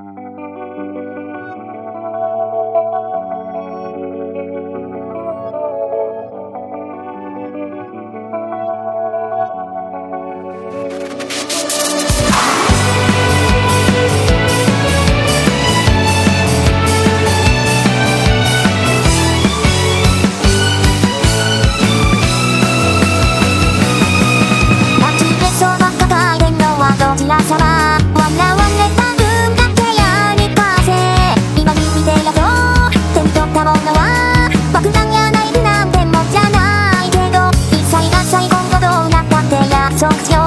Mm-hmm. don't tell